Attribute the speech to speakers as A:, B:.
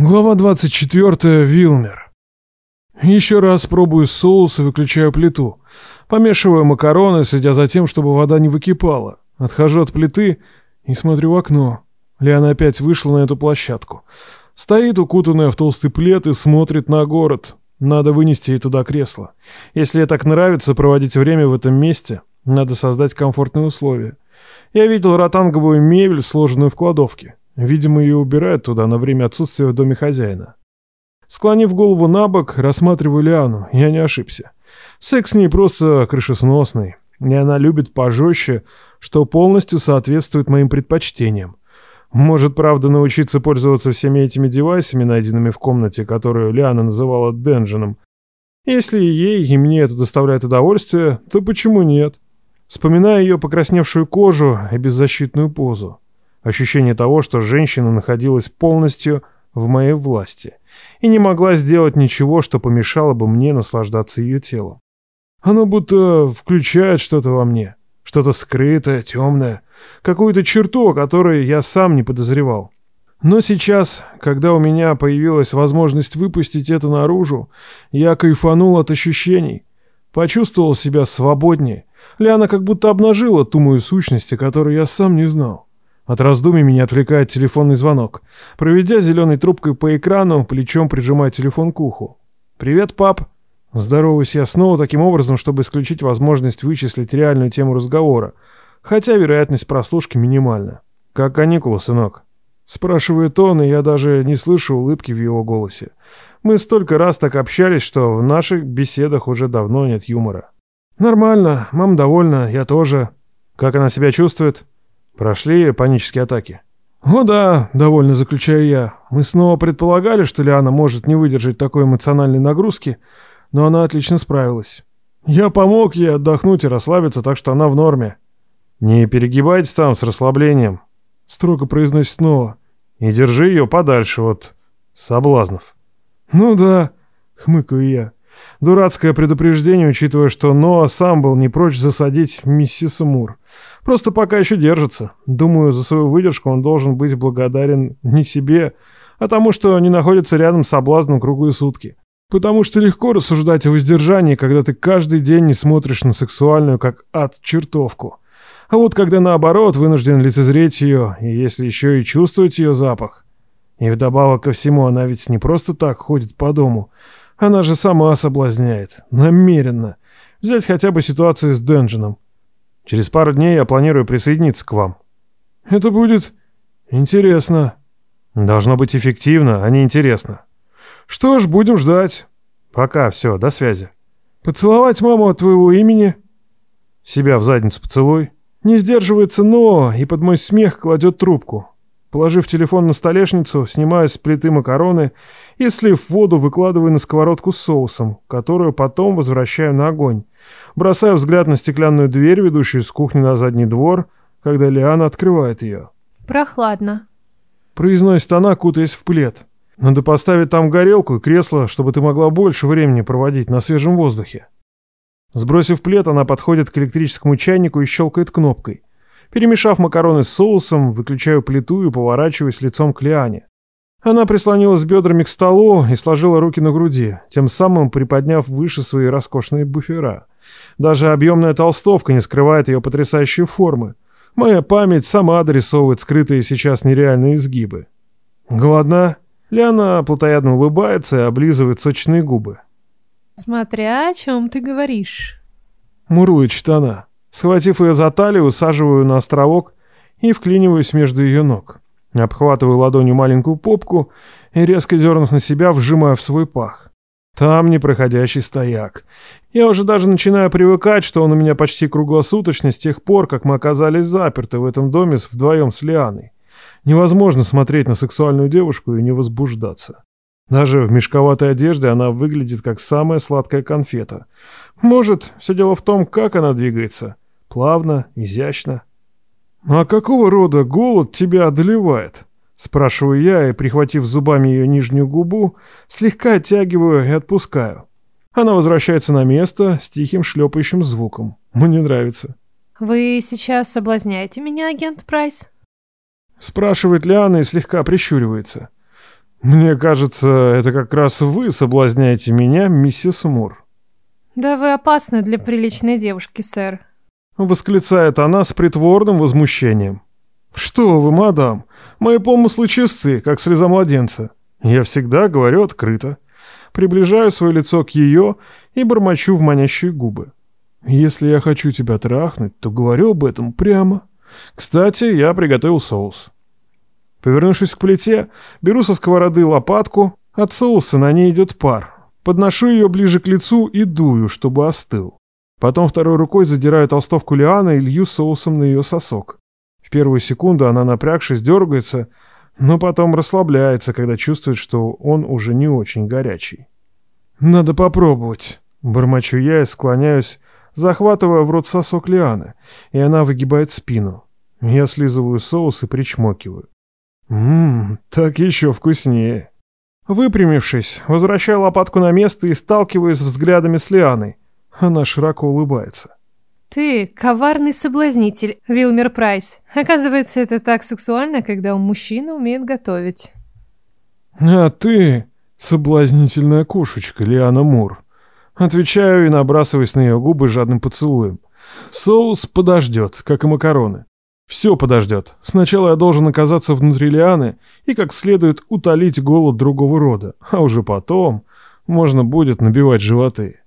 A: Глава 24. Вилмер. Еще раз пробую соус и выключаю плиту. Помешиваю макароны, следя за тем, чтобы вода не выкипала. Отхожу от плиты и смотрю в окно. Лиана опять вышла на эту площадку. Стоит, укутанная в толстый плед, и смотрит на город. Надо вынести ей туда кресло. Если ей так нравится проводить время в этом месте, надо создать комфортные условия. Я видел ротанговую мебель, сложенную в кладовке. Видимо, ее убирают туда на время отсутствия в доме хозяина. Склонив голову на бок, рассматриваю Лиану. Я не ошибся. Секс с ней просто крышесносный. И она любит пожестче, что полностью соответствует моим предпочтениям. Может, правда, научиться пользоваться всеми этими девайсами, найденными в комнате, которую Лиана называла Денджином. Если ей и мне это доставляет удовольствие, то почему нет? Вспоминая ее покрасневшую кожу и беззащитную позу. Ощущение того, что женщина находилась полностью в моей власти и не могла сделать ничего, что помешало бы мне наслаждаться ее телом. Оно будто включает что-то во мне, что-то скрытое, темное, какую-то черту, о которой я сам не подозревал. Но сейчас, когда у меня появилась возможность выпустить это наружу, я кайфанул от ощущений, почувствовал себя свободнее. Ляна как будто обнажила ту мою сущность, о которой я сам не знал. От раздумий меня отвлекает телефонный звонок. Проведя зеленой трубкой по экрану, плечом прижимаю телефон к уху. «Привет, пап!» Здороваюсь я снова таким образом, чтобы исключить возможность вычислить реальную тему разговора, хотя вероятность прослушки минимальна. «Как каникулы, сынок?» Спрашивает он, и я даже не слышу улыбки в его голосе. Мы столько раз так общались, что в наших беседах уже давно нет юмора. «Нормально, мам довольна, я тоже». «Как она себя чувствует?» Прошли панические атаки. «О да», — довольно заключаю я. Мы снова предполагали, что Лиана может не выдержать такой эмоциональной нагрузки, но она отлично справилась. Я помог ей отдохнуть и расслабиться, так что она в норме. «Не перегибайте там с расслаблением», — строго произносит снова. «И держи ее подальше от соблазнов». «Ну да», — хмыкаю я. Дурацкое предупреждение, учитывая, что Ноа сам был не прочь засадить миссис Мур. Просто пока еще держится. Думаю, за свою выдержку он должен быть благодарен не себе, а тому, что не находится рядом с соблазном круглые сутки. Потому что легко рассуждать о воздержании, когда ты каждый день не смотришь на сексуальную, как ад, чертовку. А вот когда наоборот вынужден лицезреть ее, и если еще и чувствовать ее запах. И вдобавок ко всему, она ведь не просто так ходит по дому, она же сама соблазняет. Намеренно. Взять хотя бы ситуацию с Денджином. Через пару дней я планирую присоединиться к вам. Это будет интересно. Должно быть эффективно, а не интересно. Что ж, будем ждать. Пока, все, до связи. Поцеловать маму от твоего имени? Себя в задницу поцелуй. Не сдерживается но и под мой смех кладет трубку. Положив телефон на столешницу, снимаю с плиты макароны и, слив воду, выкладываю на сковородку с соусом, которую потом возвращаю на огонь. Бросаю взгляд на стеклянную дверь, ведущую с кухни на задний двор, когда Лиана открывает ее.
B: «Прохладно», —
A: произносит она, кутаясь в плед. «Надо поставить там горелку и кресло, чтобы ты могла больше времени проводить на свежем воздухе». Сбросив плед, она подходит к электрическому чайнику и щелкает кнопкой. Перемешав макароны с соусом, выключаю плиту и поворачиваюсь лицом к Лиане. Она прислонилась бедрами к столу и сложила руки на груди, тем самым приподняв выше свои роскошные буфера. Даже объемная толстовка не скрывает ее потрясающие формы. Моя память сама дорисовывает скрытые сейчас нереальные изгибы. «Голодна?» Лиана плотоядно улыбается и облизывает сочные губы.
B: «Смотря о чем ты говоришь».
A: Мурлычет она. Схватив ее за талию, усаживаю на островок и вклиниваюсь между ее ног. Обхватываю ладонью маленькую попку и, резко дернув на себя, вжимаю в свой пах. Там непроходящий стояк. Я уже даже начинаю привыкать, что он у меня почти круглосуточный с тех пор, как мы оказались заперты в этом доме вдвоем с Лианой. Невозможно смотреть на сексуальную девушку и не возбуждаться. Даже в мешковатой одежде она выглядит как самая сладкая конфета. Может, все дело в том, как она двигается. Плавно, изящно. «А какого рода голод тебя одолевает?» Спрашиваю я и, прихватив зубами ее нижнюю губу, слегка оттягиваю и отпускаю. Она возвращается на место с тихим шлепающим звуком. Мне нравится.
B: «Вы сейчас соблазняете меня, агент Прайс?»
A: Спрашивает Лиана и слегка прищуривается. Мне кажется, это как раз вы соблазняете меня, миссис Мур.
B: Да вы опасны для приличной девушки, сэр.
A: Восклицает она с притворным возмущением. Что вы, мадам, мои помыслы чисты, как слеза младенца. Я всегда говорю открыто. Приближаю свое лицо к ее и бормочу в манящие губы. Если я хочу тебя трахнуть, то говорю об этом прямо. Кстати, я приготовил соус. Повернувшись к плите, беру со сковороды лопатку, от соуса на ней идет пар. Подношу ее ближе к лицу и дую, чтобы остыл. Потом второй рукой задираю толстовку Лианы и лью соусом на ее сосок. В первую секунду она, напрягшись, дергается, но потом расслабляется, когда чувствует, что он уже не очень горячий. «Надо попробовать», — бормочу я и склоняюсь, захватывая в рот сосок Лианы, и она выгибает спину. Я слизываю соус и причмокиваю. Ммм, так еще вкуснее. Выпрямившись, возвращаю лопатку на место и сталкиваюсь взглядами с Лианой. Она широко улыбается.
B: Ты коварный соблазнитель, Вилмер Прайс. Оказывается, это так сексуально, когда у мужчины умеет готовить.
A: А ты соблазнительная кошечка, Лиана Мур. Отвечаю и набрасываюсь на ее губы жадным поцелуем. Соус подождет, как и макароны. Все подождет. Сначала я должен оказаться внутри лианы и как следует утолить голод другого рода, а уже потом можно будет набивать животы.